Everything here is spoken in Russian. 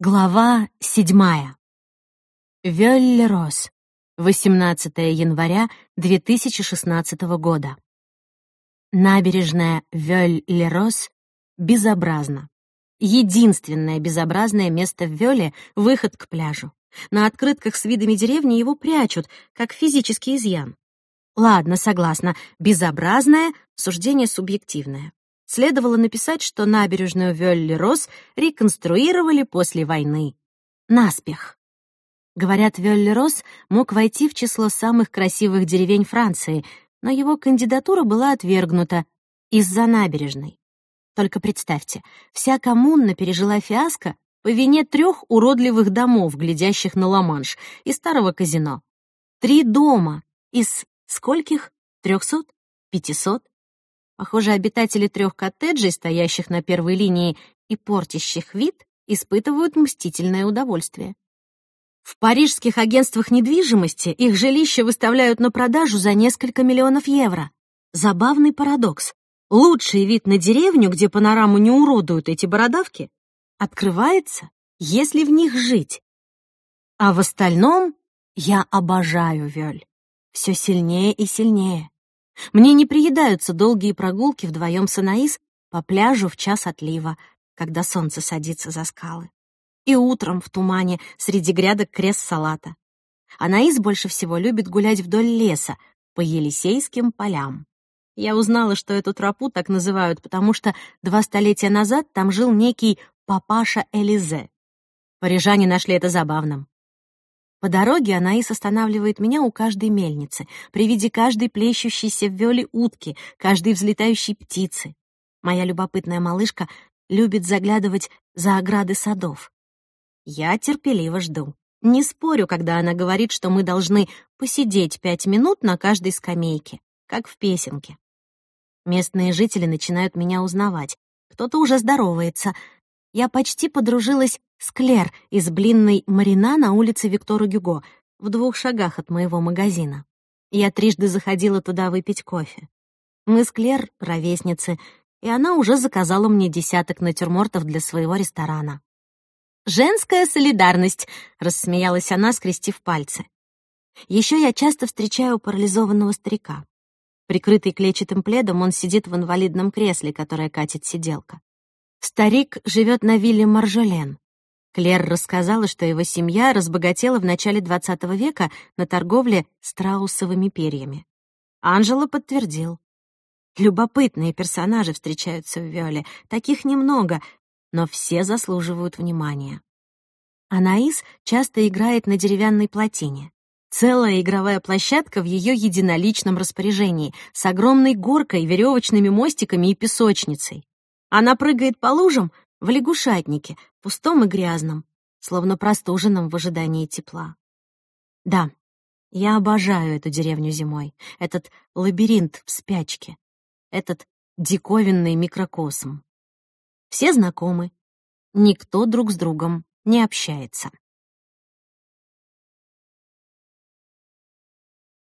Глава седьмая. Вёлле-Рос. 18 января 2016 года. Набережная Вёль-Ле-Рос безобразна. Единственное безобразное место в Вёле — выход к пляжу. На открытках с видами деревни его прячут, как физический изъян. Ладно, согласна, безобразное — суждение субъективное следовало написать, что набережную Вёлли-Рос реконструировали после войны. Наспех. Говорят, Вёлли-Рос мог войти в число самых красивых деревень Франции, но его кандидатура была отвергнута из-за набережной. Только представьте, вся коммуна пережила фиаско по вине трех уродливых домов, глядящих на Ла-Манш, и старого казино. Три дома из скольких? Трехсот? Пятисот? Похоже, обитатели трех коттеджей, стоящих на первой линии и портящих вид, испытывают мстительное удовольствие. В парижских агентствах недвижимости их жилища выставляют на продажу за несколько миллионов евро. Забавный парадокс. Лучший вид на деревню, где панораму не уродуют эти бородавки, открывается, если в них жить. А в остальном я обожаю Вёль. Все сильнее и сильнее. Мне не приедаются долгие прогулки вдвоем с Анаис по пляжу в час отлива, когда солнце садится за скалы. И утром в тумане среди грядок крест салата. Анаис больше всего любит гулять вдоль леса, по Елисейским полям. Я узнала, что эту тропу так называют, потому что два столетия назад там жил некий папаша Элизе. Парижане нашли это забавным. По дороге Анаис останавливает меня у каждой мельницы, при виде каждой плещущейся в вёле утки, каждой взлетающей птицы. Моя любопытная малышка любит заглядывать за ограды садов. Я терпеливо жду. Не спорю, когда она говорит, что мы должны посидеть пять минут на каждой скамейке, как в песенке. Местные жители начинают меня узнавать. Кто-то уже здоровается. Я почти подружилась Склер из блинной Марина на улице Виктора Гюго, в двух шагах от моего магазина. Я трижды заходила туда выпить кофе. Мы с Клер — ровесницы, и она уже заказала мне десяток натюрмортов для своего ресторана. «Женская солидарность!» — рассмеялась она, скрестив пальцы. Еще я часто встречаю парализованного старика. Прикрытый клетчатым пледом, он сидит в инвалидном кресле, которое катит сиделка. Старик живет на вилле Маржолен. Клер рассказала, что его семья разбогатела в начале XX века на торговле страусовыми перьями. Анжела подтвердил. Любопытные персонажи встречаются в Вёле, таких немного, но все заслуживают внимания. Анаис часто играет на деревянной плотине. Целая игровая площадка в ее единоличном распоряжении, с огромной горкой, веревочными мостиками и песочницей. Она прыгает по лужам, в лягушатнике, пустом и грязном, словно простуженном в ожидании тепла. Да, я обожаю эту деревню зимой, этот лабиринт в спячке, этот диковинный микрокосм. Все знакомы, никто друг с другом не общается.